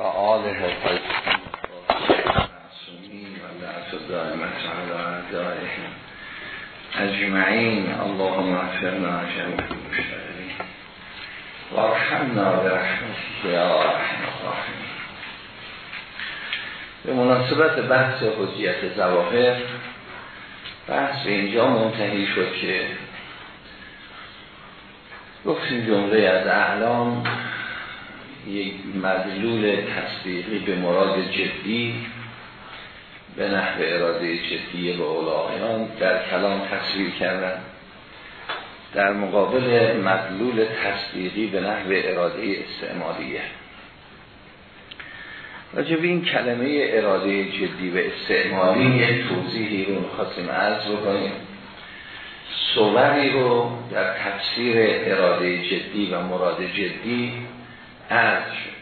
آله اجمعین. اللهم اغفرنا جميع المشتغلین و ارحمنا برحمتك یا رحم الراحمین. به مناسبت بحث حجیت زواهر بحث به اینجا منتهی شد که گفتیم جمله از اعلام یک مدلول تصدیقی به مراد جدی به نحو اراده جدی به اولاقیان در کلام تصویر کردن. در مقابل مدلول تصدیقی به نحو اراده استعمالیه. راجب این کلمه اراده جدی و استعمالی یک توضیحی رو می‌خواستیم عرض بکنیم. صوری رو در تفسیر اراده جدی و مراد جدی عرض شد.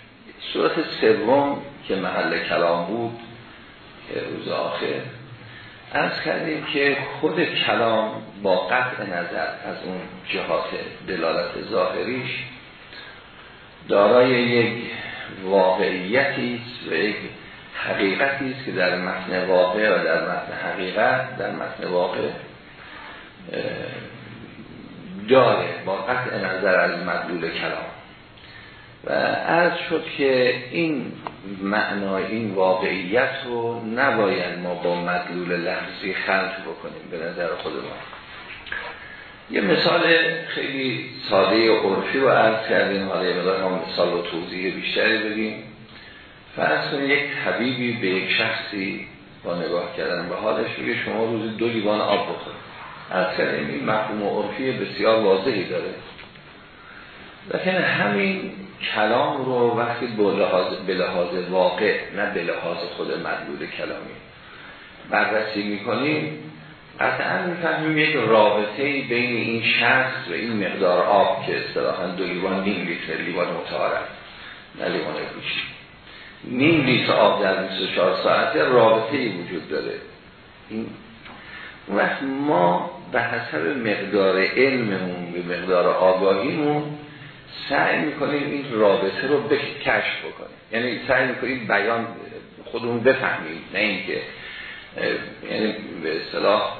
صورت سوم که محل کلام بود روز آخر. عرض کردیم که خود کلام با قطع نظر از اون جهات دلالت ظاهریش دارای یک واقعیتی و یک حقیقتی است که در متن واقع و در متن حقیقت در متن واقع داره با قطع نظر از مدلول کلام. و عرض شد که این معنا این واقعیت رو نباید ما با مدلول لحظی خلط بکنیم به نظر خود ما یه مثال خیلی ساده عرفی رو عرض کردیم. حالا یه مدار مثال و توضیح بیشتری بدیم. فرض کنید یک طبیبی به یک شخصی با نگاه کردن به حالش بگه شما روز دو لیوان آب بخورید. عرض کردیم این مفهوم عرفی بسیار واضحی داره. لیکن همین کلام رو وقتی به لحاظ واقع نه به لحاظ خود مدلول کلامی. بررسی می‌کنیم. قطعا می‌فهمیم یک رابطه بین این شخص و این مقدار آب که اصطلاحا دو لیوان نیم لیتر لیوان متعارف نه لیوان گوشی نیم لیتر آب در 24 ساعته رابطه وجود داره. این وقت ما به حسب مقدار علممون به مقدار آگاهیمون سعی می‌کنیم این رابطه رو به کشف بکنیم. یعنی سعی می‌کنیم بیان خودمون بفهمیم نه اینکه یعنی به اصطلاح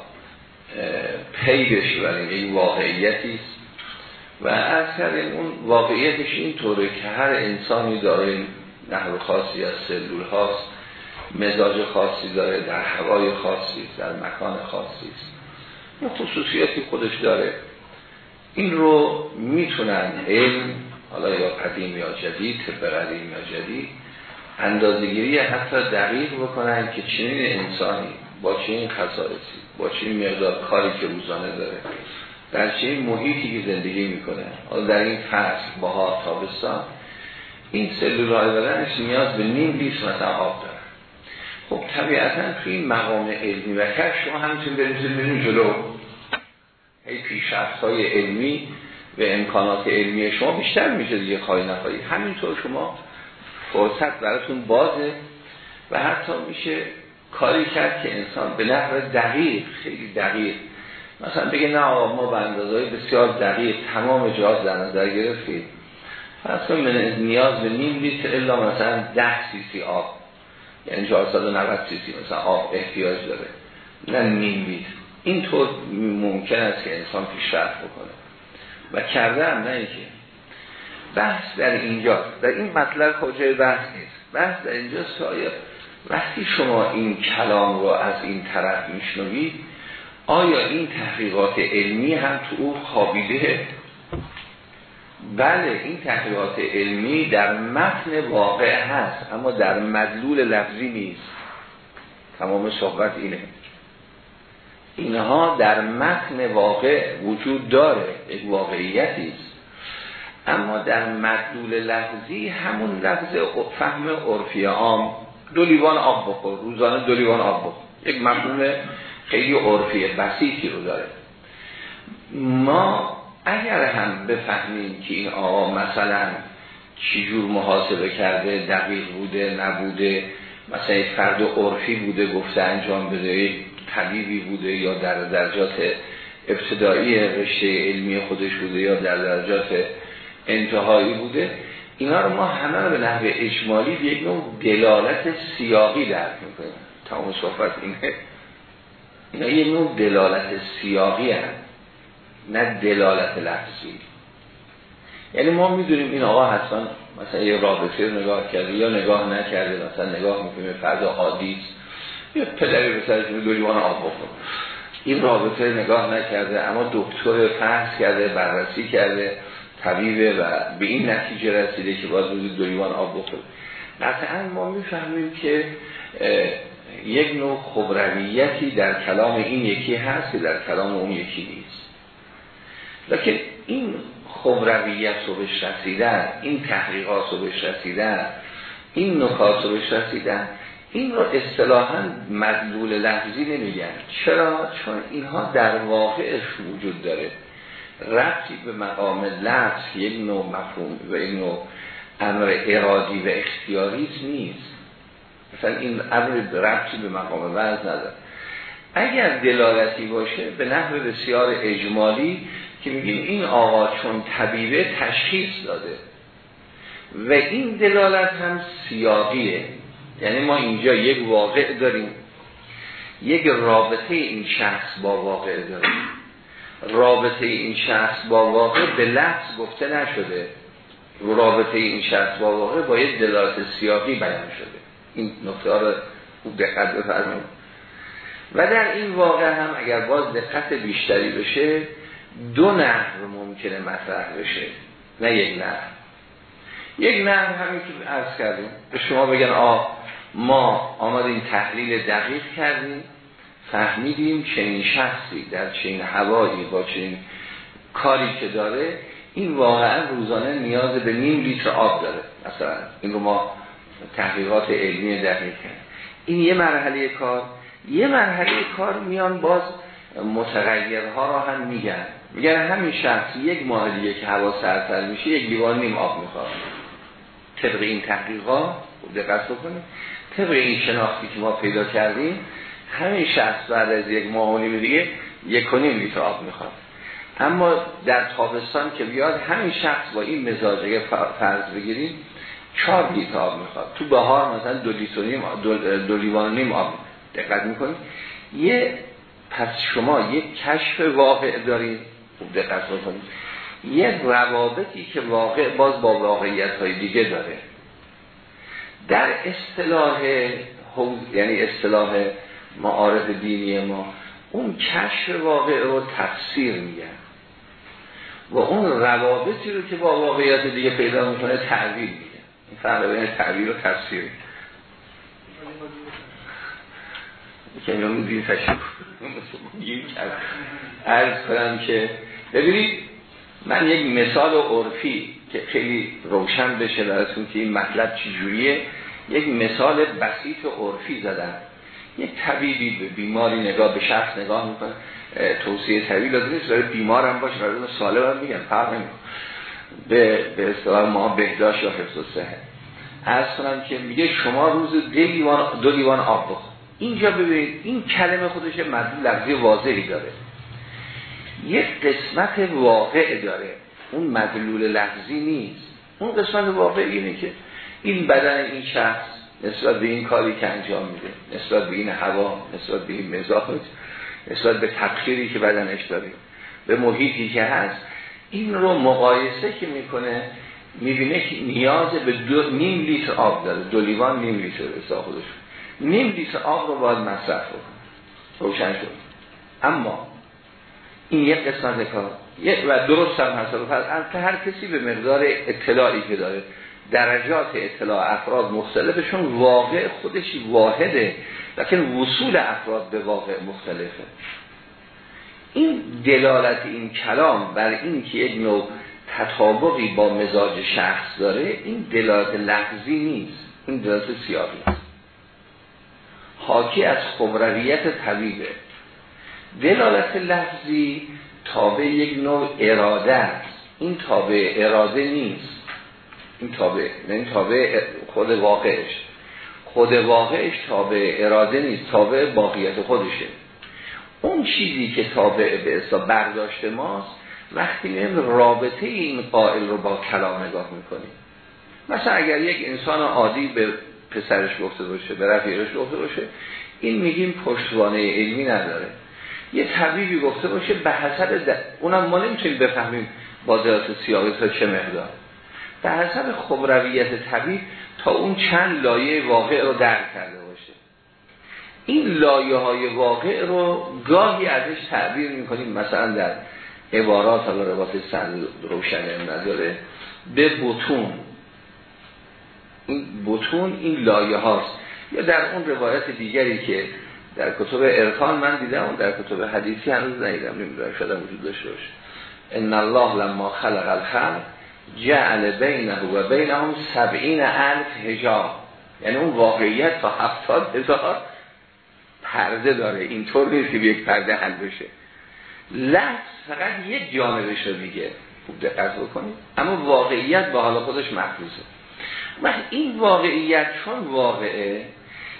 پی بشوریم این واقعیتی است. و از کردیم اون واقعیتش این طوره که هر انسانی داره نحو خاصی از سلول هاست مزاج خاصی داره در هوای خاصی در مکان خاصی است. خصوصیتی خودش داره. این رو می‌تونن علم حالا یا قدیم یا جدید طب قدیم یا جدید اندازگیری حتی دقیق بکنن که چنین انسانی با چنین خصارتی با چنین مقدار کاری که روزانه داره در چنین محیطی که زندگی می‌کنه. حالا در این فصل بهار تابستان این سلول های بدنش نیاز به نیم لیتر مثلا آب داره. خب طبیعتا توی این مقام علمی و کش شما همچنین بریم جلو. پیشرفت های علمی و امکانات علمی شما بیشتر میشه دیگه خواهی نخواهی. همینطور شما فرصت براتون بازه و حتی میشه کاری کرد که انسان به نحو دقیق خیلی دقیق مثلا بگه نه ما به اندازهای بسیار دقیق تمام جهاز در نظر گرفتیم. فرض نیاز به نیم لیتر الا مثلا ده سی سی آب یعنی 490 سی سی مثلا آب احتیاج داره نه نیم لیتر. اینطور ممکن است که انسان پیشرفت بکنه. و کرده هم نه اینکه. بحث در اینجا. در این مطلب کجای بحث نیست. بحث در اینجا سایه وقتی شما این کلام رو از این طرف میشنوید آیا این تحقیقات علمی هم تو او خوابیده بله این تحقیقات علمی در متن واقع هست اما در مدلول لفظی نیست. تمام صحبت اینه. اینها در متن واقع وجود داره یک واقعیتی است. اما در مدلول لفظی همون لفظ فهم عرفی عام دو لیوان آب بخور روزانه دو لیوان آب بخور. یک مفهوم خیلی عرفی بسیطی رو داره. ما اگر هم بفهمیم که این آقا مثلا چجور محاسبه کرده دقیق بوده نبوده مثلا یک فرد عرفی بوده گفته انجام بده طبیبی بوده یا در درجات ابتدایی رشته علمی خودش بوده یا در درجات انتهایی بوده اینا رو ما همه به نحو اجمالی یک نوع دلالت سیاقی درک می‌کنیم. تمام صحبت اینه. اینا یک نوع دلالت سیاقی هست نه دلالت لفظی. یعنی ما می‌دونیم این آقا حتما مثلا یه رابطه رو نگاه کرده یا نگاه نکرده مثلا نگاه می‌کنیم فرد عادی یا پدری به سرش دوریوان آب بخور این رابطه نگاه نکرده اما دکتر فحص کرده بررسی کرده طبیبه و به این نتیجه رسیده که باید روز دوریوان آب بخور قطعا ما می‌فهمیم که یک نوع خبرویتی در کلام این یکی هست که در کلام اون یکی نیست. لیکن این خبرویت رو بهش این تحقیقات رو بهش این نکات رو بهش این رو اصطلاحا مدلول لحظی نمیگن. چرا؟ چون اینها در واقعش وجود داره. ربطی به مقام لفظ یک نوع مفهوم و یک نوع امر ارادی و اختیاری نیست. مثلا این امر ربطی به مقام وضع نداره. اگر دلالتی باشه به نحو بسیار اجمالی که میگیم این آقا چون طبیبه تشخیص داده. و این دلالت هم سیاقیه یعنی ما اینجا یک واقع داریم. یک رابطه این شخص با واقع داریم. رابطه این شخص با واقع به لفظ گفته نشده. رابطه این شخص با واقع با یک دلالت سیاقی بیان شده. این نکته رو خوب دقت بفرمایید. و در این واقع هم اگر باز دقت بیشتری بشه دو نحو ممکنه مطرح بشه. نه یک نحو. یک نحو همین که عرض کردیم. به شما بگن آه ما آمدیم تحلیل دقیق کردیم فهمیدیم چنین شخصی در چنین هوایی با چنین کاری که داره این واقعا روزانه نیاز به نیم لیتر آب داره. مثلا این رو ما تحقیقات علمی دقیق کردیم. این یه مرحله کار. یه مرحله کار میان باز متغیرها را هم میگن. میگن همین شخص یک ماه دیگه که هوا سرتر میشه یک لیوان نیم آب می‌خواد. طبق این تحقیقات دقت بکنید. طبق این شناختی که ما پیدا کردیم همین شخص بعد از یک ماه دیگه یک و نیم لیتر آب می‌خواد. اما در تابستان که بیاد همین شخص با این مزاج اگه فرض بگیریم چهار لیتر آب می‌خواد. تو بهار مثلا دو لیتر نیم دو, لیوان نیم آب دقت می‌کنید. یه پس شما یک کشف واقع دارید خوب دقت بکنید. یک روابطی که واقع باز با واقعیت های دیگه داره. در اصطلاح یعنی اصطلاح معارف دینی ما اون کشف واقع رو تفسیر میگن. و اون روابطی رو که با واقعیت دیگه پیدا می‌کنه تعبیر میگن این فرق بین تعبیر و تفسیر. که این دین ارز کنم که ببینید من یک مثال عرفی که خیلی روشن بشه براتون که این مطلب چجوریه. یک مثال بسیط و عرفی زدن یک طبیبی به بیماری نگاه به شخص نگاه می‌کنه. توصیه طبیب لازم نیست برای بیمار هم باشه برای سالم هم میگن فرق به به اصطلاح ما بهداشت یا حفظ و صحه از کنم که میگه شما روز دو لیوان آب بخور. اینجا ببینید این کلمه خودش مدلول لفظی واضحی داره. یک قسمت واقع داره. اون مدلول لفظی نیست. اون قسمت واقع اینه که این بدن این شخص نسبت به این کاری که انجام میده نسبت به این هوا نسبت به این مزاحت نسبت به تبخیری که بدنش داره به محیطی که هست این رو مقایسه که می‌کنه می‌بینه که نیاز به دو نیم لیتر آب داره. دو لیوان نیم لیتر خودش. نیم لیتر آب رو باید مصرف بکنه. روشن شد. اما این یک قسمت کار و درست هم هست. هر کسی به مقدار اطلاعی که داره درجات اطلاع افراد مختلفشون واقع خودش واحده لیکن وصول افراد به واقع مختلفه. این دلالت این کلام بر این که یک نوع تطابقی با مزاج شخص داره این دلالت لحظی نیست این دلالت سیاقی است. حاکی از خبرویت طبیبه. دلالت لحظی تابع یک نوع اراده است. این تابع اراده نیست. این تابع. این تابع خود واقعش. خود واقعش تابع اراده نیست تابع باقیت خودشه. اون چیزی که تابع به اصلا برداشت ماست وقتی میم رابطه این قائل رو با کلام نگاه می‌کنیم. مثلا اگر یک انسان عادی به پسرش گفته باشه به رفیقش گفته باشه این میگیم پشتوانه علمی نداره. یه طبیبی گفته باشه به حسب اونم ما نمی‌تونیم بفهمیم بازیات سیاقی تا چه مقدار. به حسب خبرویت طبیب تا اون چند لایه واقع رو درک کرده باشه. این لایه های واقع رو گاهی ازش تعبیر می‌کنیم مثلا در عبارات حالا روات سند روشن نداره به بطون این بطون این لایه هاست. یا در اون روایت دیگری که در کتب ارکان من دیدم و در کتب حدیثی هنوز ندیدم نمی‌دونم شده وجود داشته باشه. ان الله لما خلق الخلق جعل بینه و بینهم سبعین الف هجاب. یعنی اون واقعیت تا هفتاد هزار پرده داره. اینطور نیست که یک پرده حل بشه. لحظ فقط یک جانبش رو میگه. خوب دقت بکنید. اما واقعیت با حال خودش محفوظه. و این واقعیت چون واقعه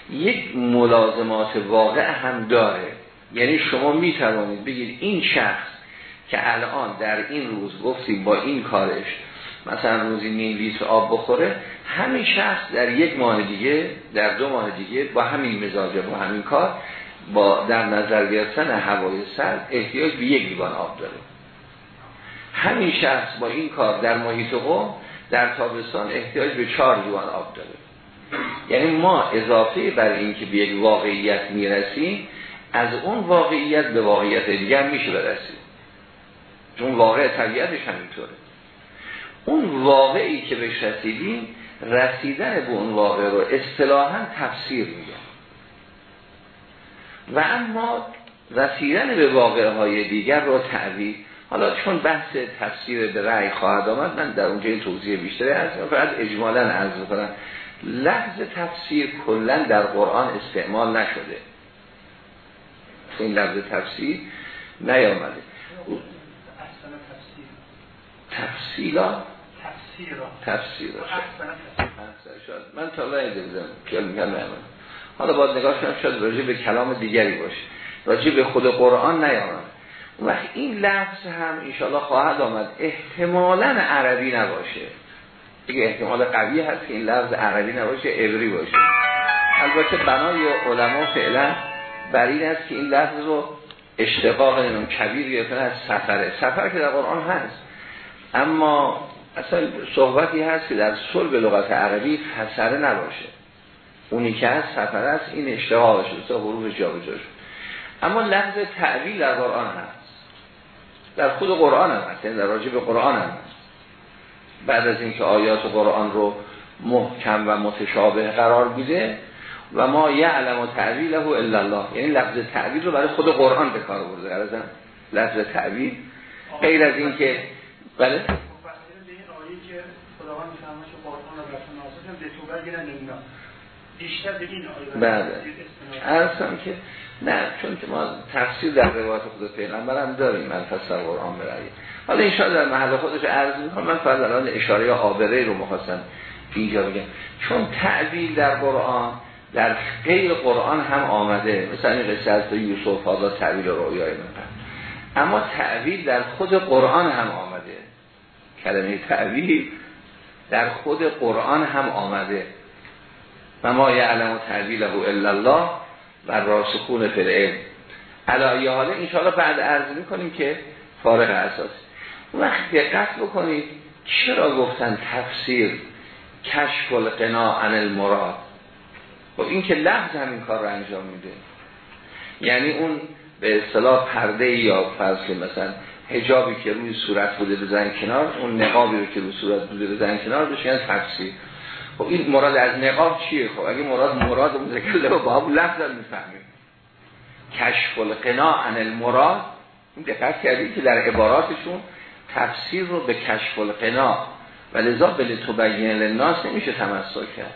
یک ملازمات واقع هم داره. یعنی شما می توانید بگید این شخص که الان در این روز گفتیم با این کارش مثلا روزی نیم لیتر آب بخوره همین شخص در یک ماه دیگه در دو ماه دیگه با همین مزاجه با همین کار با در نظر گرفتن هوای سرد احتیاج به یک لیوان آب داره. همین شخص با این کار در محیط قوم در تابستان احتیاج به چهار لیوان آب داره. یعنی ما اضافه بر این که به یک واقعیت می‌رسیم از اون واقعیت به واقعیت دیگر میشه برسیم. چون واقع طبیعتش همینطوره. اون واقعی که به رسیدیم رسیدن به اون واقع رو اصطلاحا تفسیر میگن و اما رسیدن به واقع های دیگر رو تعویل حالا چون بحث تفسیر به رأی خواهد آمد من در اونجا این توضیح بیشتری هست فقط اجمالا عرض کنم لفظ تفسیر کلا در قرآن استعمال نشده. این لفظ تفسیر نیامده. تفسیلا تفسیر من تا لایده بودم میگم حالا باید نگاه کنم شاید راجع به کلام دیگری باشه. راجع به خود قرآن نیامد. و این لفظ هم انشاءالله خواهد آمد. احتمالا عربی نباشه. دیگه احتمال قوی هست که این لفظ عربی نباشه عبری باشه. البته بنای علما فعلا بر این است که این لفظ رو اشتقاق نمیم کبیر گرفتن از سفره. سفر که در قرآن هست. اما اصلا صحبتی هست که در صلب لغت عربی فسره نباشه. اونی که هست سفره است این اشتقاق شده تا حروف جابجا شد. اما لفظ تعویل در قرآن هست. در خود قرآن هم هست. یعنی در راجع به قرآن هم هست. بعد از اینکه آیات قرآن رو محکم و متشابه قرار بیده و ما یعلم و تعویله الا الله. یعنی لفظ تعویل رو برای خود قرآن به کار برده لفظ تعویل غیر از اینکه بله. بله. که نه چون که ما تفسیر در روایت خود پیغمبر هم داریم من فسر قرآن برایی حالا این در محل خودش عرض می‌کنم من فقط الان اشاره آبره رو مخواستم اینجا بگم. چون تعبیر در قرآن در غیر قرآن هم آمده مثلا این قصه از یوسف حالا تعبیر رویای من اما تعبیر در خود قرآن هم آمده. کلمه تعبیر در خود قرآن هم آمده. و ما یعلم تعبیله الا الله و راسخون العلم. علایه حاله انشاءالله بعد عرض می‌کنیم که فارغ اساس. وقت دقت بکنید چرا گفتن تفسیر کشف القنا عن المراد؟ خب این که لفظ همین کار رو انجام میده. یعنی اون به اصطلاح پرده یا فرض مثلا حجابی که روی صورت بوده بزن کنار اون نقابی رو که روی صورت بوده بزن کنار بشه تفسیر. خب این مراد از نقاب چیه؟ خب اگه مراد مراد مذکر با هم لفظ می‌فهمیم. کشف القنا عن المراد این دقت کردید که در عباراتشون تفسیر رو به کشف القنا و لذا به تبین للناس نمیشه تمسک کرد.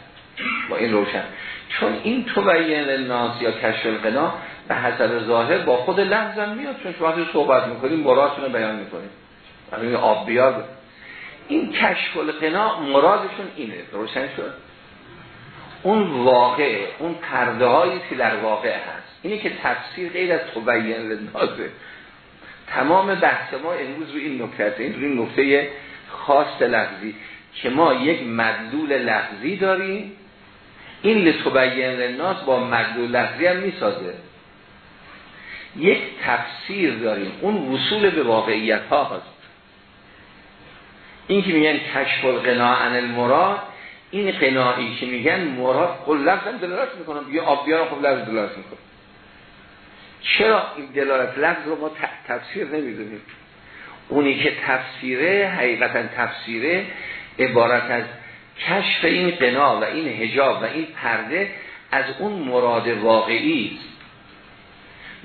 با این روشن. چون این تبین للناس یا کشف القنا به حسب ظاهر با خود لفظم میاد چون شما صحبت می‌کنیم مرادتون رو بیان می‌کنیم. همین آب بیار. این کشف القنا مرادشون اینه روشن شد. اون واقع اون پرده هایی که در واقع هست. اینه که تفسیر غیر از تبین للناسه تمام بحث ما امروز رو این نکته این رو این نکته خاص لفظی. که ما یک مدلول لفظی داریم. این لتبین للناس با مدلول لفظی هم می‌سازه. یک تفسیر داریم. اون وصول به واقعیت ها هست. این که میگن کشف القناع عن المراد این قناعی که میگن مراد قل لفظ هم دلالت می‌کنم یه آب بیارم خب لفظ دلالت می‌کنم چرا این دلالت لفظ رو ما تفسیر نمی‌دونیم؟ اونی که تفسیره حقیقتا تفسیره عبارت از کشف این قنا و این هجاب و این پرده از اون مراد واقعی است.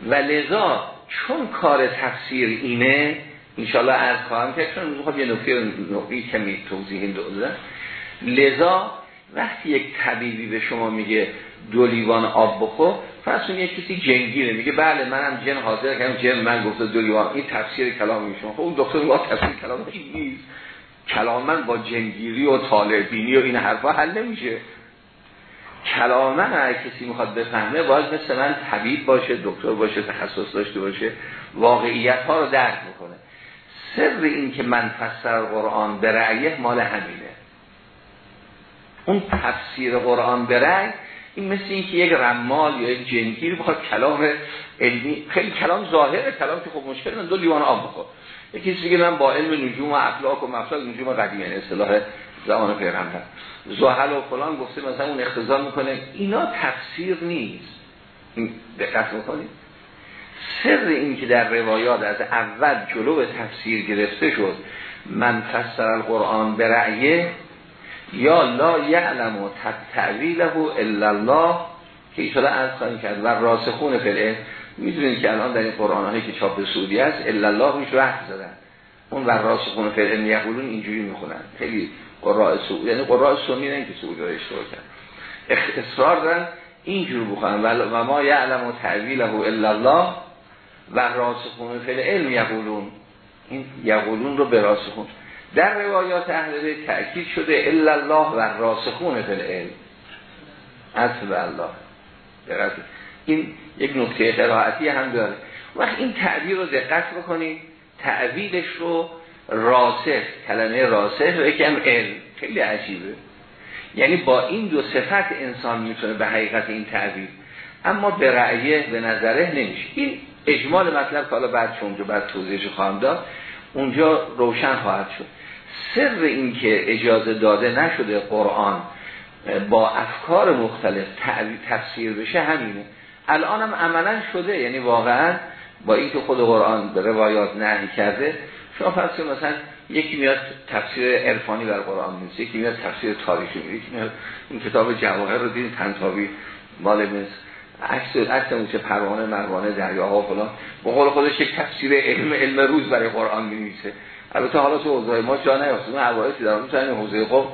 و لذا چون کار تفسیر اینه انشالله از خواهم که چون می‌خوام یه نکته نقطی کمی توضیح دادم لذا وقتی یک طبیبی به شما میگه دو لیوان آب بخور فرض یک کسی جنگیره میگه بله منم جن حاضر کردم جن من گفته دو لیوان. این تفسیر کلام شما خب اون دکتر با تفسیر کلام نیست. کلام من با جنگیری و طالبینی و این حرفا حل نمیشه. کلام من اگه کسی می‌خواد بفهمه باید مثل من طبیب باشه دکتر باشه تخصص داشته باشه واقعیت ها رو درک بکنه. سر این که من فسر قرآن به رعیه مال همینه. اون تفسیر قرآن به رعی این مثل این که یک رمال یا یک جنگیر بخواد کلام علمی خیلی کلام ظاهره کلام که خب مشکل دو لیوان آب بخور. یکی کسی من با علم نجوم و افلاک و مفصل نجوم یعنی اصطلاح زمان پیغمبر. زحل و فلان گفته مثلا اون اختزار می‌کنه. اینا تفسیر نیست. دقت می‌کنید سر این که در روایات از اول جلو به تفسیر گرفته شد من فسر القرآن به رعیه یا لا یعلم و تعویله الا الله که ایشالا از کرد. و راسخون فلعه می‌دونید که الان در این قرآن هایی که چاپ سعودی است الا الله میشه رحف زدن. اون و راسخون فلعه میقولون اینجوری می‌خونن. خیلی قراء سعودی یعنی قراء سنی نه که سعودی رو اشتباه کرد. اصرار دارن اینجور بخونن و ما یعلم و تعویله الا الله و راسخون فل علم یقولون. این یقولون رو به راسخون. در روایات اهل بیت تأکید شده الا الله و راسخون فل علم اصل الله. این یک نکته قرائتی هم داره. وقت این تعبیر رو دقت بکنید. تعبیرش رو راسخ کلمه راسخ و یکم علم خیلی عجیبه. یعنی با این دو صفت انسان می‌تونه به حقیقت این تعبیر. اما به رأیه به نظره نمیشه. این اجمال مطلب که حالا بعد چون بعد توضیحش خواهم داد اونجا روشن خواهد شد. سر این که اجازه داده نشده قرآن با افکار مختلف تفسیر بشه همینه. الان هم عملا شده یعنی واقعا با اینکه خود قرآن به روایات نهی کرده شما فرض مثلا یکی میاد تفسیر عرفانی بر قرآن میشه یکی میاد تفسیر تاریخی میشه یکی این کتاب جواهر رو دین تنتاوی مال مثل عکس عکس اون چه پروانه مروانه دریاها فلان. به قول خودش یک تفسیر علم علم روز برای قرآن می‌نویسه. البته حالا تو حوزه ما جا نیافتم اون حوادثی دارم مثلا حوزه قم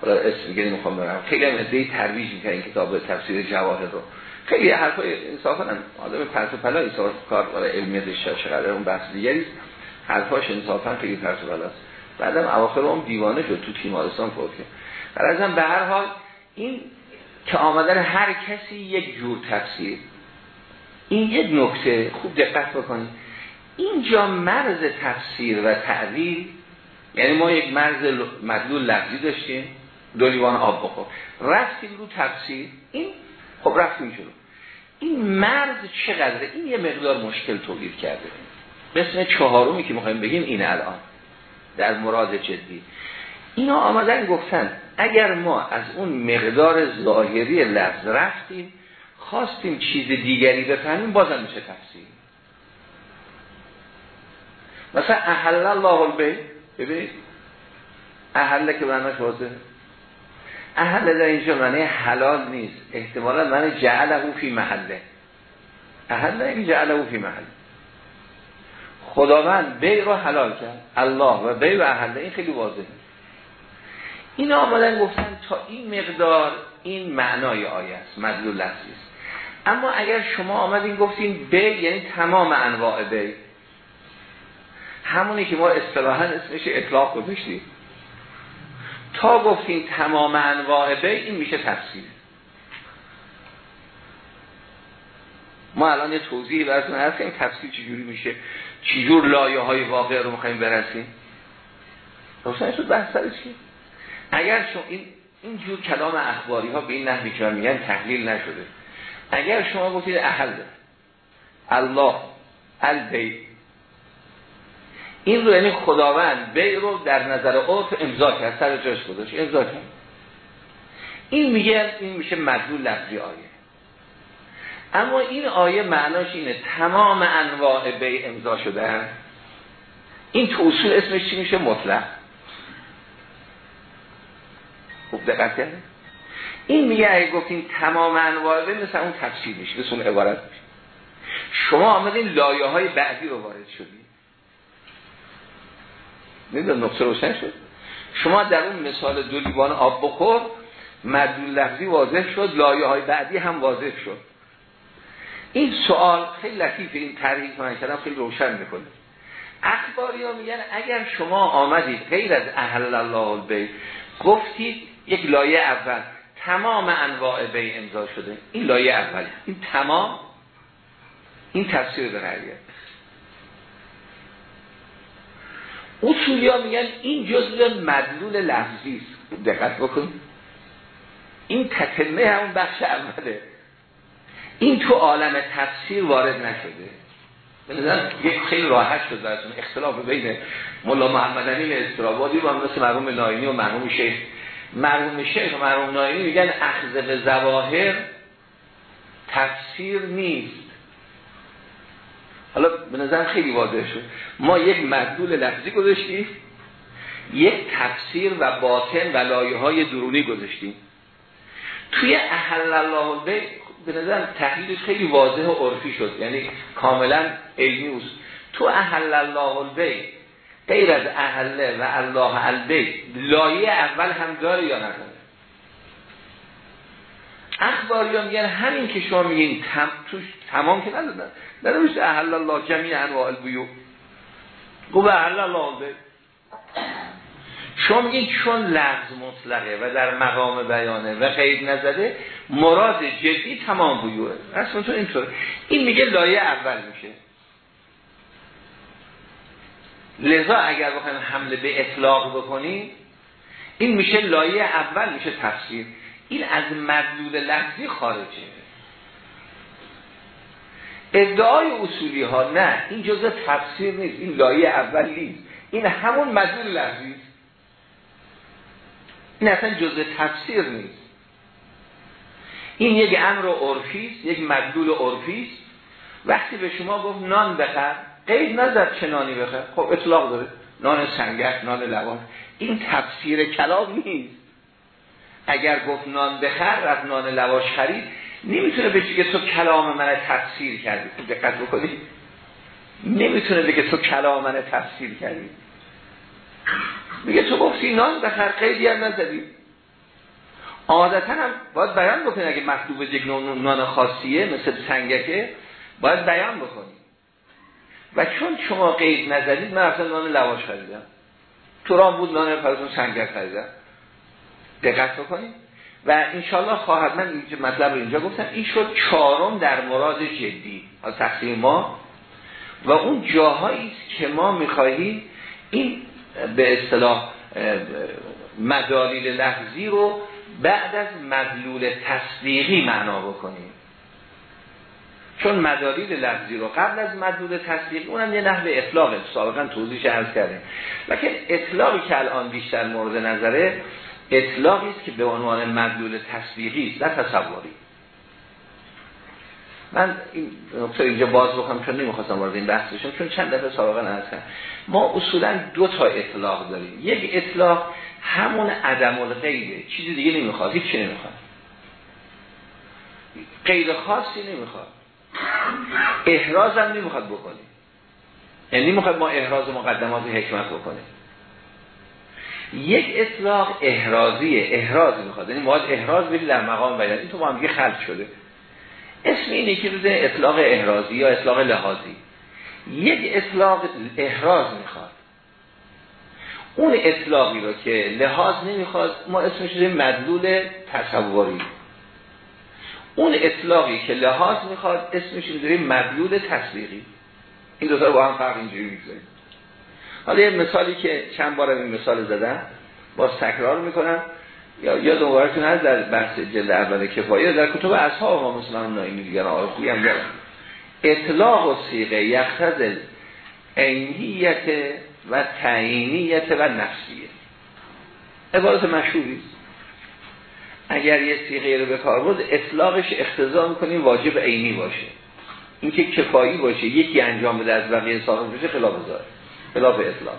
حالا اسم دیگه نمی‌خوام برم خیلی هم ادعی ترویج می‌کنه این کتاب تفسیر جواهر رو. خیلی حرفای انصافا آدم پرت و پلایی کار برای علمیتش چقدر اون بحث دیگری حرفاش انصافا خیلی پرت و پلاست بعدم اواخر اون دیوانه شد تو تیمارستان فوت کرد. به هر حال این که آمدن هر کسی یک جور تفسیر. این یک نکته خوب دقت بکنید. اینجا مرز تفسیر و تعویل یعنی ما یک مرز مدلول لفظی داشتیم دو لیوان آب بخور. رفتیم رو تفسیر. این خب رفتیم جلو. این مرز چقدره؟ این یه مقدار مشکل تولید کرده. مثل چهارمی که می‌خوایم بگیم این الان. در مراد جدی. اینا آمدن گفتن اگر ما از اون مقدار ظاهری لفظ رفتیم خواستیم چیز دیگری بفهمیم بازم میشه تفسیر. مثلا احل الله البیت. ببینید. احل که معناش واضحه. احل در اینجا معنی حلال نیست. احتمالا معنی جعله فی محله. احل این جعله فی محله. خداوند بی رو حلال کرد. الله و بی و احل این خیلی واضحه. این آمدن گفتن تا این مقدار این معنای آیه است مدلول است اما اگر شما آمدین گفتین بی یعنی تمام انواع بی همونی که ما اصطلاحا اسمش اطلاق گذاشتیم. تا گفتین تمام انواع بی این میشه تفسیر ما الان یه توضیحی براتون هست این تفسیر چجوری میشه. چجور لایه های واقع رو می‌خوایم برسیم؟ روشن شد بحث چی؟ اگر شما این اینجور کلام اخباری ها به این نحوی که میگن تحلیل نشده. اگر شما گفتید احل الله البی این رو یعنی خداوند بی رو در نظر عرف امضا کرد سر جاش گذاشت امضا کرد. این میگه این میشه مدلول لفظی آیه. اما این آیه معناش اینه تمام انواع بی امضا شده. این تو اصول اسمش چی میشه؟ مطلق. خوب دقت کرده این میگه اگه گفتین تمام انواع بی مثل اون تفسیر میشه مثل اون عبارت میشه. شما آمدین لایه های بعدی رو وارد شدید نمی‌دونم نقطه روشن شد؟ شما در اون مثال دو لیوان آب بخور مدلول لفظی واضح شد لایه های بعدی هم واضح شد. این سوال خیلی لطیفه این تحریف من کردم خیلی روشن می‌کنه. اخباری ها میگن اگر شما آمدید غیر از اهل الله البیت گفتید یک لایه اول تمام انواع بی امضا شده. این لایه اول. این تمام؟ این تفسیر به اصولی ها میگن این جزء مدلول لفظی است. دقت بکن. این تتمه همون بخش اوله. این تو عالم تفسیر وارد نشده. به یک خیلی راحت شد براتون. اختلاف بین ملا محمد امین استرابادی و مثل مرحوم ناینی و مرحوم شیخ. مرحوم شیخ و مرحوم ناینی میگن اخذ به زواهر تفسیر نیست. حالا به نظر خیلی واضح شد. ما یک مدلول لفظی گذاشتیم یک تفسیر و باطن و لایه های درونی گذاشتیم. توی احل الله به به نظر تحلیلش خیلی واضح و عرفی شد. یعنی کاملا علمی اوست. تو احل الله البی غیر از احله و الله البی لایه اول هم داره یا نداره؟ اخباری هم میگن همین که شما میگین تم... توش تمام که ندادن نمیشه احل الله جمیع انواع البیو گو احل الله شما میگین چون لفظ مطلقه و در مقام بیانه و قید نزده مراد جدی تمام بیوه. اصلا تو اینطور. این میگه لایه اول میشه. لذا اگر بخوایم حمله به اطلاق بکنیم این میشه لایه اول میشه تفسیر. این از مدلول لفظی خارجه. ادعای اصولی ها نه این جزء تفسیر نیست. این لایه اول نیست. این همون مدلول لفظی این اصلا جزء تفسیر نیست. این یک امر عرفی یک مدلول عرفی وقتی به شما گفت نان بخر قید نظر چه نانی بخر. خب اطلاق داره. نان سنگک نان لوان این تفسیر کلام نیست. اگر گفت نان بخر رفت نان لواش خرید. نمی‌تونه بگه تو کلام من تفسیر کردی. دقت بکنی. نمی‌تونه بگه تو کلام من تفسیر کردی. میگه تو گفتی نان بخر قیدی هم نزدی. عادتا هم باید بیان بکنی. اگه مطلوب یک نان خاصیه مثل سنگکه باید بیان بکنی. و چون شما قید نزدید من اصلا نان لواش خریدم. تو رام بود نان فرزون سنگک خریدم. دقت بکنید و انشالله خواهد من اینجا مطلب رو اینجا گفتم. این شد چهارم در مراد جدی از تقسیم ما. و اون جاهایی که ما می‌خواهیم این به اصطلاح مدالیل لفظی رو بعد از مدلول تصدیقی معنا بکنیم. چون مدالیل لفظی رو قبل از مدلول تصدیق اونم یه نحوه اطلاقه سابقا توضیحش عرض کردیم. لکن اطلاقی که الان بیشتر مورد نظره اطلاقی است که به عنوان مدلول تصدیقی است نه تصوری. من این نقطه اینجا باز بکنم چون نمی‌خواستم وارد این بحث بشم چون چند دفعه سابقا عرض ما اصولا دو تا اطلاق داریم. یک اطلاق همون عدم الغیره چیزی دیگه نمی‌خواد هیچ نمی‌خواد. غیر خاصی نمی‌خواد. احراز هم نمی‌خواد بکنیم. یعنی نمی‌خواد ما احراز مقدمات حکمت بکنیم. یک اطلاق احرازیه احراز می‌خواد. یعنی باید احراز بدی در مقام بیان. این تو با هم دیگه خلط شده. اسم اینه که بوده اطلاق احرازی یا اطلاق لحاظی. یک اطلاق احراز می‌خواد. اون اطلاقی رو که لحاظ نمی‌خواد ما اسمش رو مدلول تصوری. اون اطلاقی که لحاظ می‌خواد اسمش رو مدلول تصویری. این دو تا با هم فرق اینجوری می‌گذاریم. حالا یه مثالی که چند بار این مثال زدم باز تکرار می‌کنم. یا یا دوباره هست در بحث جلد اول کفایه در کتب اصحاب ما مسلمان نایمی دیگر آقای خویی هم دارم اطلاق و سیغه یختزل عینیت و تعینیت و نفسیه. عبارت مشهوری اگر یه سیغه رو به کار بود اطلاقش اختزا می‌کنیم واجب عینی باشه. اینکه کفایی باشه یکی انجام بده از بقیه ساقط بشه خلاف داره خلاف اطلاق.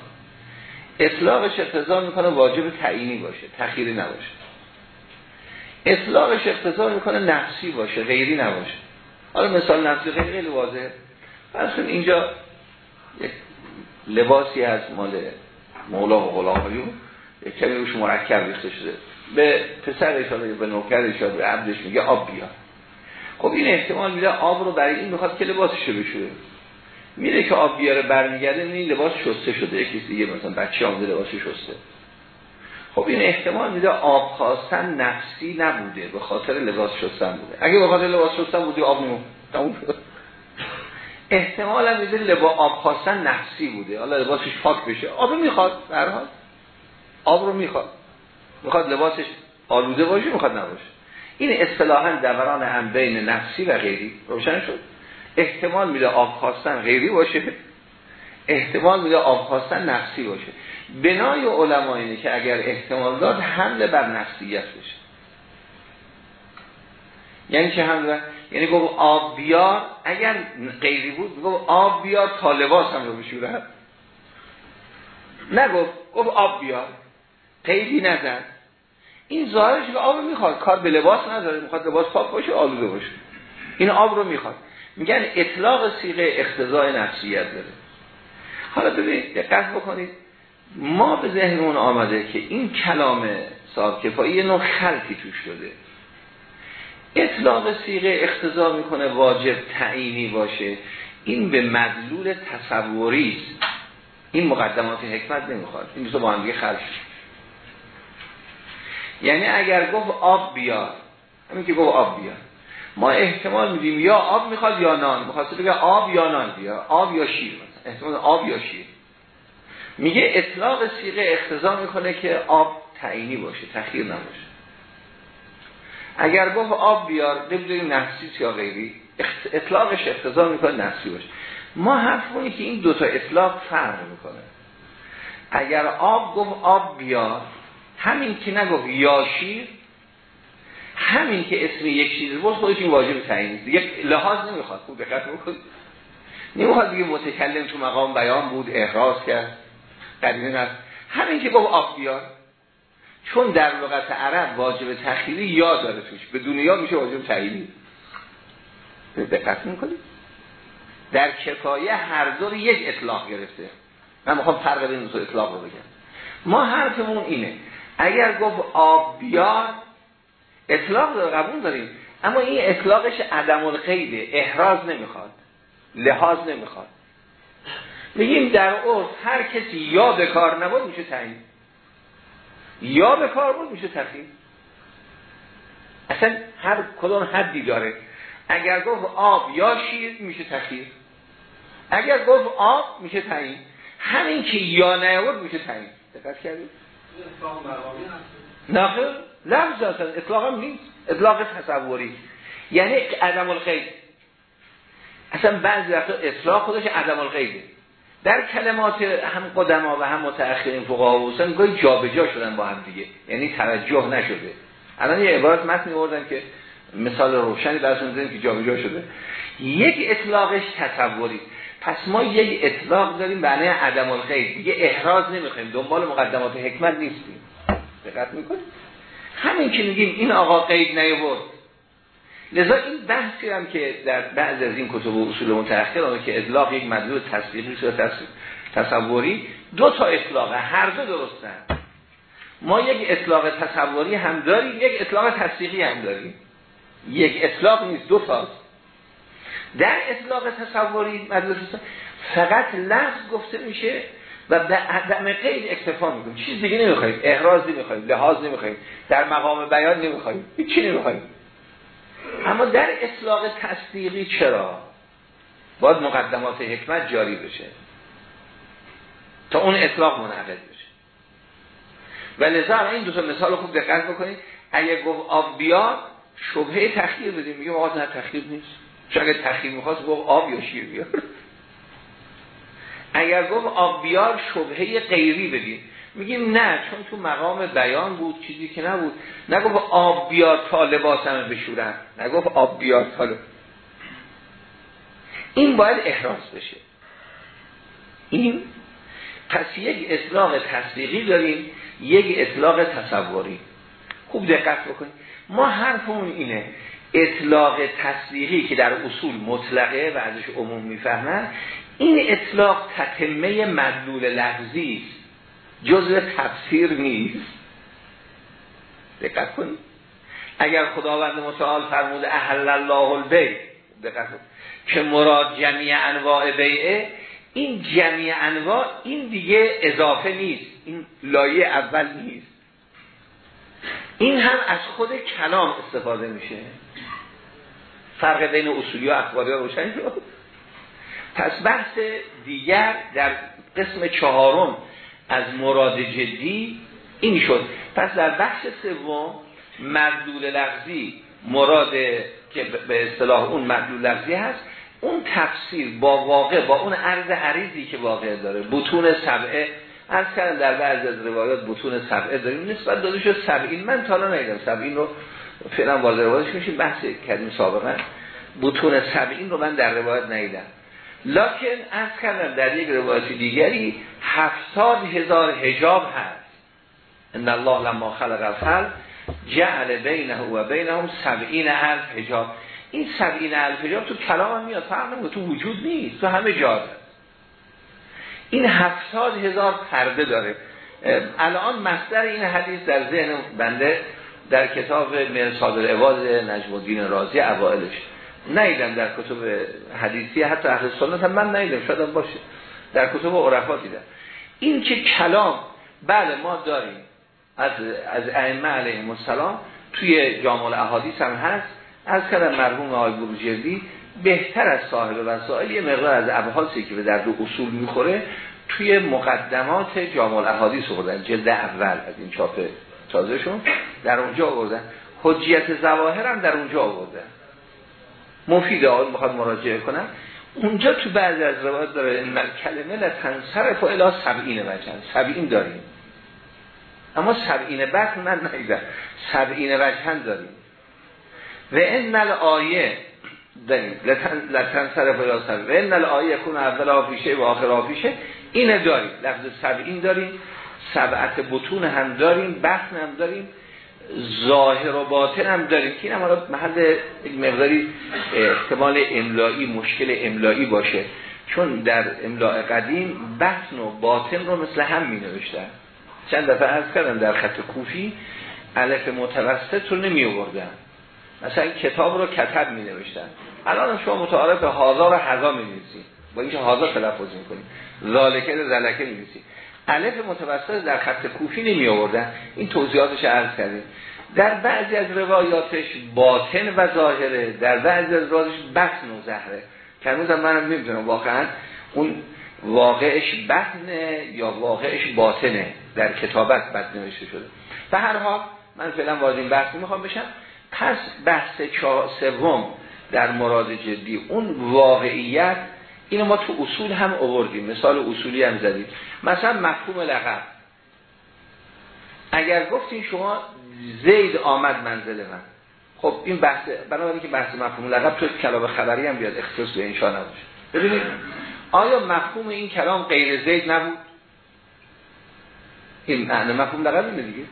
اطلاقش اقتضا می‌کنه واجب تعیینی باشه تخیری نباشه. اطلاقش اقتضا می‌کنه نفسی باشه غیری نباشه. حالا مثال نفسی خیلی خیلی واضحه. پس اینجا لباسی از مال مولا و غلام یک کمی روش مرکب ریخته شده. به پسرش به نوکرش به عبدش میگه آب بیا خب این احتمال میده آب رو برای این می‌خواد که لباسش بشوره. میره که آب بیاره برمیگرده این لباس شسته شده. یکی دیگه مثلا بچه آمده لباس شسته. خب این احتمال میده آب خواستن نفسی نبوده به خاطر لباس شستن بوده. اگه به خاطر لباس شستن بوده آب نمون احتمال هم میده لبا آب خواستن نفسی بوده. حالا لباسش پاک بشه. آب می‌خواد برحال آب رو می‌خواد. می‌خواد لباسش آلوده باشه می‌خواد نباشه. این اصطلاحا دوران هم بین نفسی و غیری روشن شد. احتمال میده آب خواستن غیری باشه. احتمال میده آب خواستن نفسی باشه. بنای علما اینه که اگر احتمال داد حمله بر نفسیت بشه یعنی چه حمله یعنی گفت آب بیار اگر غیری بود گفت آب بیار تا لباس هم رو بشوره نگفت گفت آب بیار قیدی نزد این ظاهرش که آب می‌خواد. کار به لباس نداره. می‌خواد لباس پاک باشه آلوده باشه. این آب رو می‌خواد. میگن اطلاق سیغه اختزای نفسیت داره. حالا ببینید دقت بکنید. ما به ذهنمون آمده که این کلام صاحب کفایی یه نوع خلطی توش شده. اطلاق سیغه اختزا می‌کنه واجب تعیینی باشه. این به مدلول تصوری است. این مقدمات حکمت نمی‌خواد. این با هم دیگه خلط یعنی اگر گفت آب بیار همین که گفت آب بیار. ما احتمال میدیم یا آب می‌خواد یا نان می‌خواد بگه آب یا نان بیار آب یا شیر مثلا. احتمال آب یا شیر. میگه اطلاق سیغه اختزا می‌کنه که آب تعینی باشه تخییر نباشه. اگر گفت آب بیار ببینیم نفسی یا غیری اطلاقش اختزا می‌کنه نفسی باشه. ما حرف که این دوتا اطلاق فرق می‌کنه. اگر آب گفت آب بیار همین که نگفت یا شیر همین که اسم یک چیز بود خودش این واجب تعیین یک لحاظ نمی‌خواد. خوب دقت بکنید. نمی‌خواد دیگه متکلم تو مقام بیان بود احراز کرد. قدیمه نه همین که گفت آب چون در لغت عرب واجب تخیلی یا داره توش. به دنیا میشه واجب تعیینی دقت می‌کنید؟ در کفایه هر دور یک اطلاق گرفته. من می‌خوام فرق بین دو اطلاق رو بگم. ما حرفمون اینه. اگر گفت آب اطلاق داره قبول داریم. اما این اطلاقش عدم القیده احراز نمی‌خواد لحاظ نمی‌خواد. میگیم در عرف هر کسی یا به کار نبود میشه تعیین. یا به کار بود میشه تخییم اصلا هر کدوم حدی داره. اگر گفت آب یا شیر میشه تخییر اگر گفت آب میشه تعیین. همین که یا نیاورد میشه تعیین. دقت کردید؟ نه لفظ اصلا اطلاق هم نیست. اطلاق تصوری. یعنی عدم الغیب اصلا بعضی وقتا اطلاق خودش عدم الغیبه در کلمات هم قدما و هم متأخرین فقها و حسن گاهی جابجا شدن با هم دیگه. یعنی توجه نشده. الان یه عبارت متن آوردن که مثال روشنی براتون زدیم که جابجا شده. یک اطلاقش تصوری. پس ما یک اطلاق داریم معنی عدم الغیب دیگه احراز نمی‌خوایم. دنبال مقدمات حکمت نیستیم. دقت می‌کنیم همین که میگیم این آقا قید نیورد لذا این بحثی هم که در بعض از این کتب و اصول متأخر که اطلاق یک مدلول تصدیقی و تصوری دو تا اطلاق هر دو درستن ما یک اطلاق تصوری هم داریم یک اطلاق تصدیقی هم داریم. یک اطلاق نیست دو تاست در اطلاق تصوری مدلول فقط لفظ گفته میشه و به عدم قید اکتفا می‌کنیم چیز دیگه نمی‌خوایم احراز نمی‌خوایم لحاظ نمی‌خوایم در مقام بیان نمی‌خوایم هیچی نمی‌خوایم اما در اطلاق تصدیقی چرا؟ باید مقدمات حکمت جاری بشه. تا اون اطلاق منعقد بشه. و لذا این دو تا مثال خوب دقت بکنید. اگه گفت آب بیار شبهه تخییر بدیم. میگه آقا نه نیست. چون اگه تخییر می‌خواست گفت آب یا شیر بیار اگر گفت آب بیار شبهه غیری بدیم میگیم نه چون تو مقام بیان بود چیزی که نبود. نگفت آب بیار تا لباسم بشورن. نگفت آب بیار تا این باید احراز بشه. این پس یک اطلاق تصدیقی داریم یک اطلاق تصوری. خوب دقت بکنید. ما حرفمون اینه اطلاق تصدیقی که در اصول مطلقه و ازش عموم می‌فهمن این اطلاق تتمه مدلول لفظی است. جزء تفسیر نیست. دقت کنید. اگر خداوند متعال فرمود احل الله البیع دقت که مراد جمعی انواع بیعه این جمعی انواع این دیگه اضافه نیست. این لایه اول نیست. این هم از خود کلام استفاده میشه. فرق بین اصولی و اخباری ها روشن شد. پس بحث دیگر در قسم چهارم از مراد جدی این شد. پس در بحث سوم مردول لفظی مراد که به اصطلاح اون مردول لفظی هست اون تفسیر با واقع با اون عرض عریضی که واقع داره بطون سبعه. از کردن در بعض از روایات بطون سبعه داریم. نسبت داده شد سبعین. من تا الان ندیدم سبعین رو فعلا وارد روایتش میشیم. بحث کردیم سابقا بطون سبعین رو من در روایت ندیدم. لکن از کردم در یک روایت دیگری هفتاد هزار هجاب هست. ان الله لما خلق الخلق جعل بینه و بینهم سبعین الف هجاب این سبعین الف هجاب تو کلام هم میاد. فرق تو وجود نیست. تو همه جا این هفتاد هزار پرده داره. الان مصدر این حدیث در ذهن بنده در کتاب مرساد العواز نجم الدین رازی اوائلش. نیدم در کتب حدیثی حتی اهل سنت هم من نیدم شاید باشه. در کتب عرفا دیدم. این که کلام بله ما داریم. از از ائمه علیهم السلام توی جامع الاحادیث هم هست. از کلام مرحوم آقای بروجردی بهتر از صاحب وسائل یه مقدار از ابحاثی که به درد اصول می‌خوره توی مقدمات جامع الاحادیث آوردن. جلد اول از این چاپ تازهشون در اونجا آوردن. حجیت زواهر هم در اونجا آوردن. مفید آقای بخواد مراجعه کنن اونجا تو بعضی از روایات داره این کلمه لتنصرف و الا سبعین وجهن. سبعین داریم. اما سبعین بطن من نیدم سبعین وجهن داریم. و این آیه داریم. لتن صرف یا صرف و این آیه کن اول آفیشه و آخر آفیشه. اینه داریم. لفظ سبعین داریم. سبعت بطون هم داریم بطن هم داریم ظاهر و باطن هم داریم. که این هم محل مقداری احتمال املایی مشکل املایی باشه. چون در املاع قدیم بطن و باطن رو مثل هم می نوشتن چند دفعه از کردم در خط کوفی علف متوسط رو نمی آوردن. مثلا کتاب رو کتب می نوشتن الان شما متعارف هازا و حضا می نویسید. با اینکه هازا تلفظ می کنید. ذالکه زلکه می نویسید. علف متوسط در خط کوفی نمی آوردن. این توضیحاتش عرض کردیم. در بعضی از روایاتش باطن و ظاهره. در بعضی از روایاتش بطن و زهره. که هنوز منم نمی‌دونم واقعا اون واقعش بطنه یا واقعش باطنه. در کتابت بد نوشته شده. به هر حال من فعلا وارد این بحث می‌خوام بشم. پس بحث سوم در مراد جدی اون واقعیت اینو ما تو اصول هم آوردیم. مثال اصولی هم زدیم. مثلا مفهوم لقب. اگر گفتین شما زید آمد منزل من. خب این بحث بنابراین که بحث مفهوم لقب تو کلام خبری هم بیاد. اختصاص به انشاء نباشه. ببینید آیا مفهوم این کلام غیر زید نبود؟ این معنی مفهوم لقب اینه دیگه.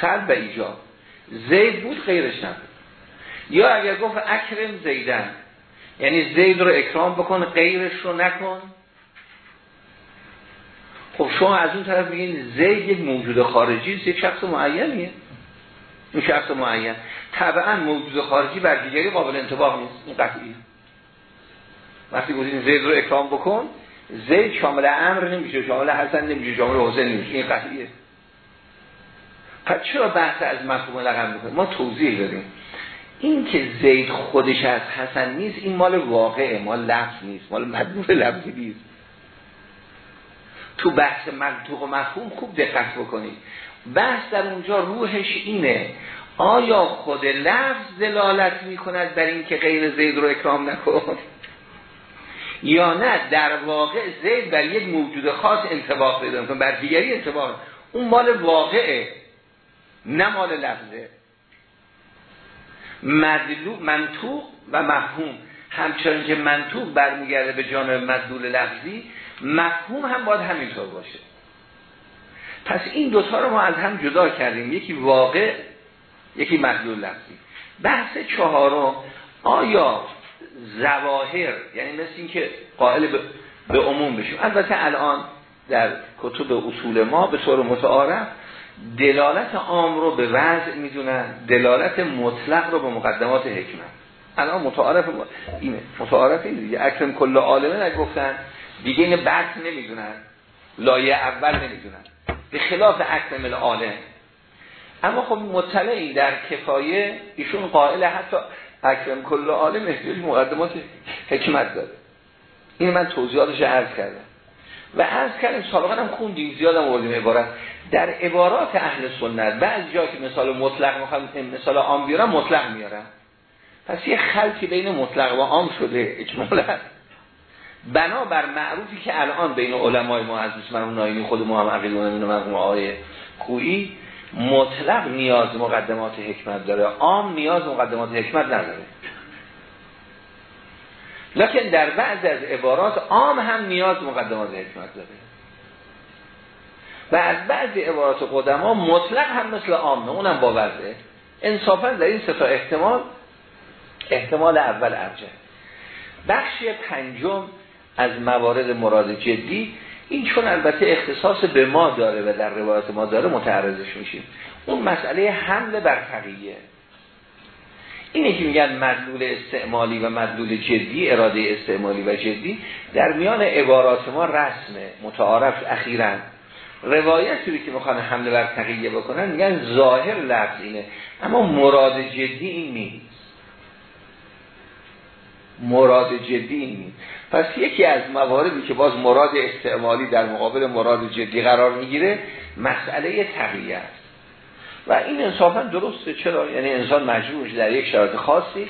سلب و ایجاب. زید بود غیرش نبود. یا اگر گفت اکرم زیدن. یعنی زید رو اکرام بکن غیرش رو نکن. خب شما از اون طرف میگین زید یک موجود خارجی است یک شخص معینیه. این شخص معین. طبعا موجود خارجی بر دیگری قابل انتباه نیست. این قطعیه. وقتی گفتین زید رو اکرام بکن زید شامل امر نمیشه شامل حسن نمیشه شامل حسین نمیشه. این قطعیه. پس چرا بحث از مفهوم لقب می‌کنه ما توضیح دادیم. این که زید خودش از حسن نیست این مال واقعه مال لفظ نیست مال مدبور لفظی نیست. تو بحث منطوق و مفهوم خوب دقت بکنید. بحث در اونجا روحش اینه آیا خود لفظ دلالت می کند بر اینکه غیر زید رو اکرام نکن؟ یا نه در واقع زید بر یک موجود خاص انتباه پیدا می‌کنه بر دیگری انتباه. اون مال واقعه نه مال لفظه. مدلو منطوق و مفهوم. همچنان که منطوق برمیگرده به جانب مدلول لفظی مفهوم هم باید همینطور باشه. پس این دوتا رو ما از هم جدا کردیم. یکی واقع یکی مدلول لفظی. بحث چهارم آیا زواهر یعنی مثل این که قائل به, به عموم بشیم. البته الان در کتب اصول ما به طور متعارف دلالت عام رو به وضع می‌دونن دلالت مطلق رو به مقدمات حکمت. الان متعارف اینه متعارف اینه دیگه. اکرم کل عالمه نگفتن دیگه اینه بحث نمی‌دونن لایه اول نمی‌دونن. به خلاف اکرم العالم. اما خب مطلعی در کفایه ایشون قائل حتی اکرم کل عالم احتیاج مقدمات حکمت داره. این من توضیحاتش عرض کردم. و عرض کردم سابقا هم خوندیم زیادم آوردیم عبارت. در عبارات اهل سنت بعض جا که مثال مطلق می‌خوام مثال عام بیارم مطلق میارم. پس یه خلطی بین مطلق و عام شده اجمالا. بنا بر معروفی که الان بین علمای ما از مرحوم ناینی خود ما هم عقیل مرحوم آقای خویی مطلق نیاز مقدمات حکمت داره. عام نیاز مقدمات حکمت نداره. لکن در بعض از عبارات عام هم نیاز مقدمات حکمت داره. و از بعضی عبارات قدما مطلق هم مثل عامه اونم با وضعه انصافا در این ستا احتمال احتمال اول ارجه. بخش پنجم از موارد مراد جدی این چون البته اختصاص به ما داره و در روایت ما داره متعرضش میشیم. اون مسئله حمل بر تقیه. اینه که میگن مدلول استعمالی و مدلول جدی اراده استعمالی و جدی در میان عبارات ما رسمه متعارف اخیرا روایتی که می‌خوان حمله بر تقیه بکنن میگن ظاهر لفظ اینه. اما مراد جدی این نیست. مراد جدی این نیست. پس یکی از مواردی که باز مراد استعمالی در مقابل مراد جدی قرار می‌گیره مسئله تقیه است. و این انصافا درسته. چرا؟ یعنی انسان مجبور در یک شرایط خاصی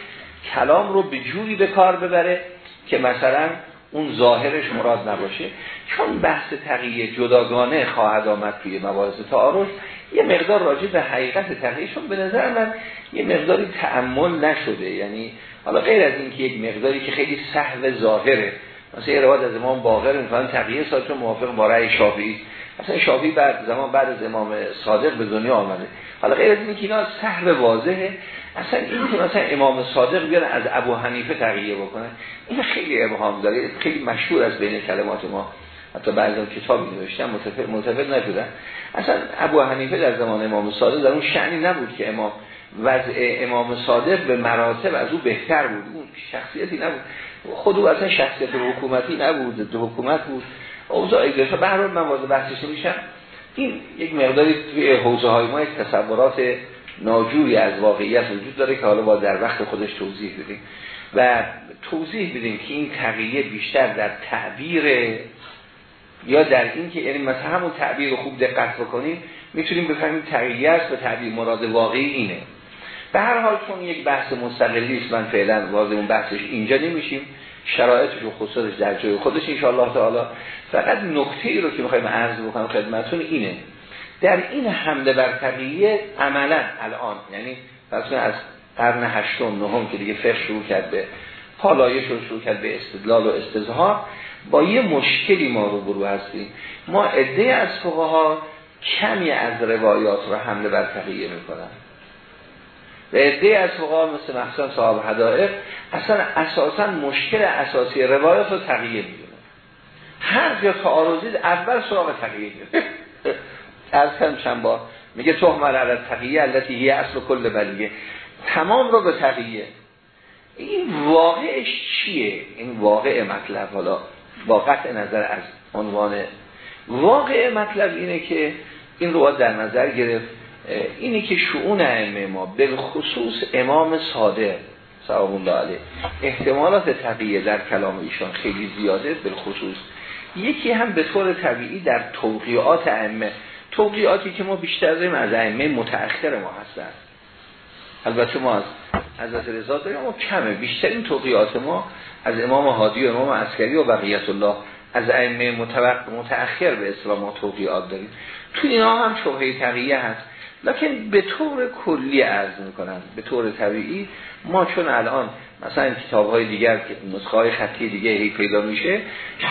کلام رو به جوری به کار ببره که مثلا اون ظاهرش مراد نباشه. چون بحث تقیه جداگانه خواهد آمد توی مباحث تعارض یه مقدار راجع به حقیقت تقییشون به نظر من یه مقداری تعمل نشده. یعنی حالا غیر از اینکه یک مقداری که خیلی سهو ظاهره مثلا یه از امام باقر می‌فهمن تقیه سال موافق با رأی شافعی. مثلا شافعی بعد زمان بعد از امام صادق به دنیا آمده. حالا غیر از اینکه اینا واضحه اصلا این که مثلا امام صادق بیان از ابو حنیفه تقیه بکنه این خیلی ابهام داره خیلی مشهور از بین کلمات ما. حتی بعضی کتابی نوشتن متفق متفق نشدن. اصلا ابو حنیفه در زمان امام صادق در اون شعنی نبود که امام وضع امام صادق به مراتب از او بهتر بود. اون شخصیتی نبود. خود او اصلا شخصیت حکومتی نبود دو حکومت بود. اوضاع اگرشا به هر حال من وارد بحثش نمیشم. این یک مقداری توی حوزه های ما یک تصورات ناجوری از واقعیت وجود داره که حالا با در وقت خودش توضیح بدیم. و توضیح بدیم که این تغییر بیشتر در تعبیر یا در این که یعنی مثلا همون تعبیر خوب دقت بکنیم می‌تونیم بفهمیم تغییر است و تعبیر مراد واقعی اینه. به هر حال چون یک بحث مستقلی است من فعلا وارد اون بحثش اینجا نمیشیم. شرایطش و خصوصش در جای خودش. ان تعالی فقط نکته ای رو که می‌خوایم عرض بکنم خدمتتون اینه. در این حمله بر تقیه عملا الان یعنی پس از قرن هشتم نهم که دیگه فقه شروع کرد به پالایش رو شروع کرد به استدلال و استظهار با یه مشکلی ما رو برو هستیم. ما عده از فقها کمی از روایات رو حمله بر تقیه می‌کنن. و عده از فقها مثل مخصوصا صاحب هدایق اصلا اساسا مشکل اساسی روایات رو تقیه هر جا تعارضید اول سراغ تقیه چند بار میگه تهمل علی تقیه التي هی اصل کل بلیه تمام رو به تقیه. این واقعش چیه؟ این واقع مطلب. حالا با نظر از عنوان واقع مطلب اینه که این رو در نظر گرفت. اینی که شعون ائمه ما به خصوص امام صادق صاحب الله احتمالات طبیعی در کلام ایشان خیلی زیاده به خصوص یکی هم به طور طبیعی در توقیعات ائمه توقیاتی که ما بیشتر از ائمه متأخر ما هستن. البته ما از حضرت رضا داریم اما کمه. بیشتر این توقیات ما از امام حادی و امام عسکری و بقیت الله از ائمه متأخر به اسلام ما توقیات داریم. تو اینا هم شبهه تقییه هست. لکن به طور کلی عرض می‌کنن به طور طبیعی ما چون الان مثلا کتاب های دیگر نسخه های خطی دیگه هی پیدا میشه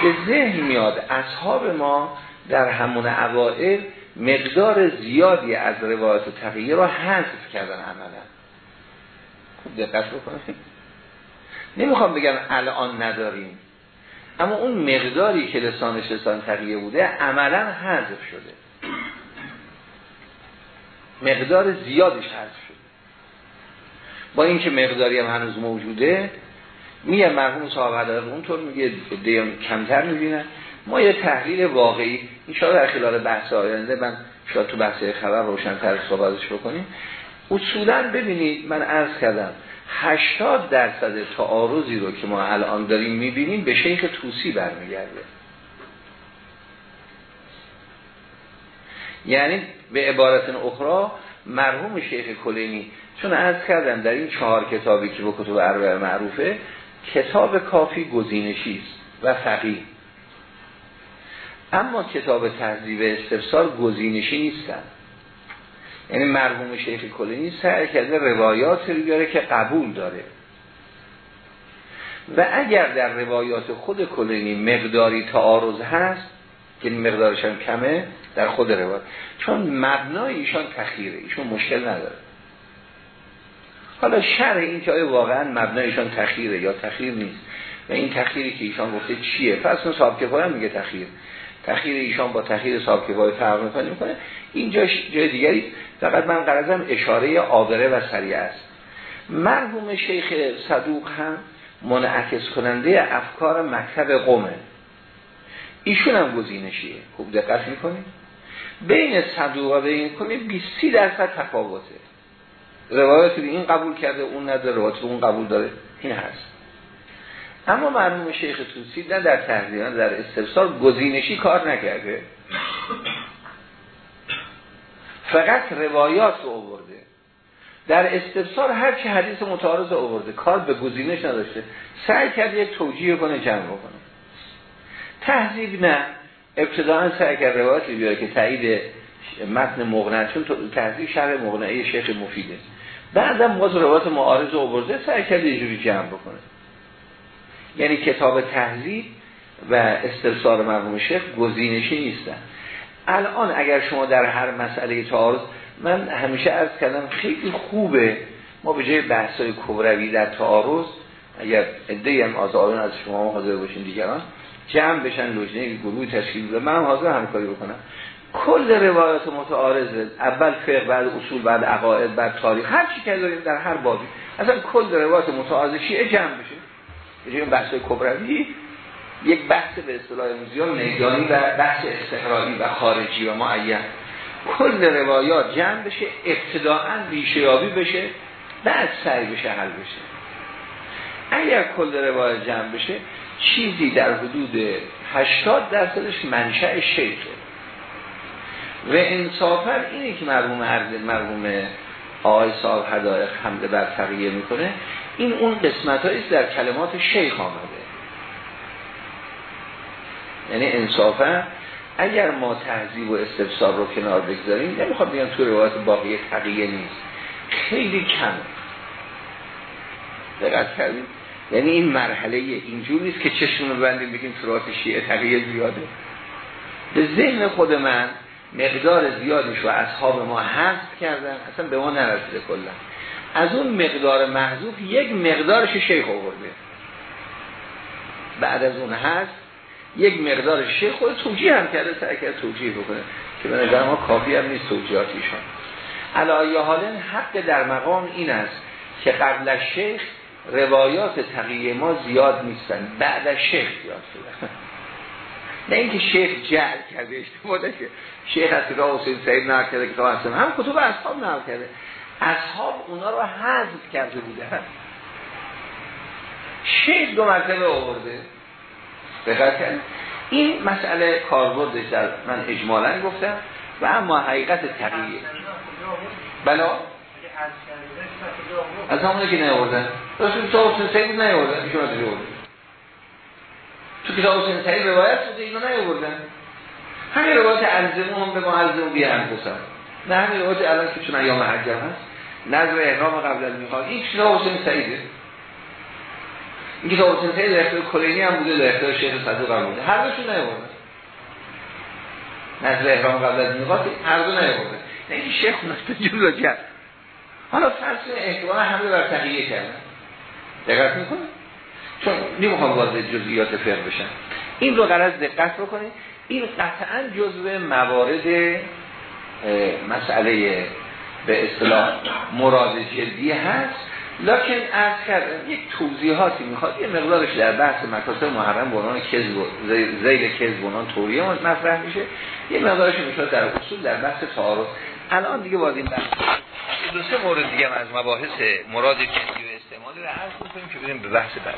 به ذهن میاد اصحاب ما در همون اوائل مقدار زیادی از روایت تقیه را حذف کردن عملا. دقت بکنید. نمی‌خوام بگم الان نداریم اما اون مقداری که لسانش لسان تقیه بوده عملا حذف شده. مقدار زیادش حذف شده. با اینکه مقداری هم هنوز موجوده میگه مرحوم صاحب هدایق اونطور میگه دیان کمتر می‌بینن ما یه تحلیل واقعی این در خلال بحث آینده من شاید تو بحث خبر روشنتر صحبتش بکنیم. اصولا ببینید من عرض کردم 80 درصد تعارضی رو که ما الان داریم می‌بینیم به شیخ توسی برمیگرده. یعنی به عبارت اخرى مرحوم شیخ کلینی چون عرض کردم در این چهار کتابی که با کتب اربع معروفه کتاب کافی گزینشی است و فقیه. اما کتاب تهذیب استفسار گزینشی نیستن. یعنی مرحوم شیخ کلینی سعی کرده روایات رو بیاره که قبول داره. و اگر در روایات خود کلینی مقداری تعارض هست که مقدارش هم کمه در خود روایت. چون مبنای ایشان تخیره ایشون مشکل نداره. حالا شرح این که آیا واقعا مبنای ایشان تخیره یا تخیر نیست. و این تخیری که ایشان گفته چیه؟ پس اون صاحب هم میگه تخیر تخیر ایشان با تخیر صاحب کفایه فرق می‌کنه این جای دیگری فقط من قرضم اشاره آبره و سریع است. مرحوم شیخ صدوق هم منعکس کننده افکار مکتب قومه. ایشون هم گزینشیه. خوب دقت می‌کنید بین صدوق و بین کنی 20 درصد تفاوته. روایت این قبول کرده اون نداره. روایت اون قبول داره. این هست. اما مرحوم شیخ توسی نه در تحریان در استفسار گزینشی کار نکرده. فقط روایات رو آورده. در استفسار هر چه حدیث متعارض آورده. کار به گزینش نداشته. سعی کرده یک توجیه کنه جمع بکنه. تهذیب نه. ابتداعا سعی کرد روایتی بیاره که تایید متن مغنه چون تهذیب شرح مغنعه شیخ مفیده. بعدم باز روایت معارض آورده سعی کرده یه جوری جمع بکنه. یعنی کتاب تهذیب و استرسال مرحوم شیخ گزینشی نیستن. الان اگر شما در هر مسئله تعارض من همیشه از کردم خیلی خوبه ما به جای بحثای کبروی در تعارض اگر ادهی هم آزارون از شما حاضر باشین دیگران جمع بشن لجنه گروه تشکیل بده. من حاضر همکاری بکنم. کل روایات متعارضه اول فقه بعد اصول بعد عقاید بعد تاریخ هر چی که داریم در هر بابی. اصلا کل روایات متعارض شیعه جمع بشه. بجای بحث کبروی یک بحث به اصطلاح موزیان میدانی و بحث استقراری و خارجی و معین. کل روایات جمع بشه ابتداعا ریشه یابی بشه بعد سعی بشه حل بشه. اگر کل روایات جمع بشه چیزی در حدود 80 درصدش منشأ شیخه و انصافا اینی که مرحوم عرض مرحوم آقای صاحب هدایق حمله بر تقیه می‌کنه این اون قسمت هاییست در کلمات شیخ آمده. یعنی انصافا اگر ما تهذیب و استفسار رو کنار بگذاریم نمی‌خواد بگم تو روایت باقی تقیه نیست. خیلی کم دقت کردیم یعنی این مرحله اینجور نیست که چشم رو بندیم بگیم تو شیعه تقیه زیاده. به ذهن خود من مقدار زیادش رو اصحاب ما حذف کردن اصلا به ما نرسیده کلا. از اون مقدار محذوف یک مقدارش شیخ آورده. بعد از اون هست یک مقدار شیخ خود توجیه هم کرده سعی کرده توجیه بکنه که به نظر ما کافی هم نیست توجیهات ایشان علایه حالن حق در مقام این است که قبل شیخ روایات تقیه ما زیاد نیستن. بعد از شیخ زیاد شده. نه اینکه شیخ جعل کرده اشتباه که شیخ از کتاب حسین سعید نقل کرده کتاب اصلا هم کتب اصحاب نقل کرده. اصحاب اونا رو حذف کرده بودن شیخ دو مرتبه آورده. بقید این مسئله کاربردش در من اجمالا گفتم و اما حقیقت تقییه بلا از همونه که نیاوردن. رسول کتاب حسین سعید نیاوردن ایشون از تو کتاب حسین سعید روایت بوده اینو نیاوردن. همین روایت الزمو هم به ما الزمو بیا انفسم نه همین روایت الان که چون ایام حجم هست. نظر احرام قبل از می‌خواد. این کتاب حسین سعیده این کتاب حسین سعید در اختیار کلینی هم بوده در اختیار شیخ صدوق هم بوده. هر دوشون نیاوردن. نظر احرام قبل از می‌خواد هر دو نیاوردن. نه این شیخ نسبت جلو کرد حالا فرض احتمال همه بر تقییه کردن. دقت می‌کنه چون نمی‌خوام واضح جزئیات فقه بشن این رو قرار دقت بکنید. این قطعا جزء موارد مسئله به اصطلاح مراد جدی هست. لکن از کردم یک توضیحاتی می‌خواد. یه مقدارش در بحث مکاسب محرم بنان کذب زیل کذب بنان توریه مطرح میشه. یه مقدارش میشه در اصول در بحث تعارض. الان دیگه باید این بحث دو سه مورد دیگه از مباحث مراد جدی و استعمالی رو عرض کنیم که بریم به بحث بعدی.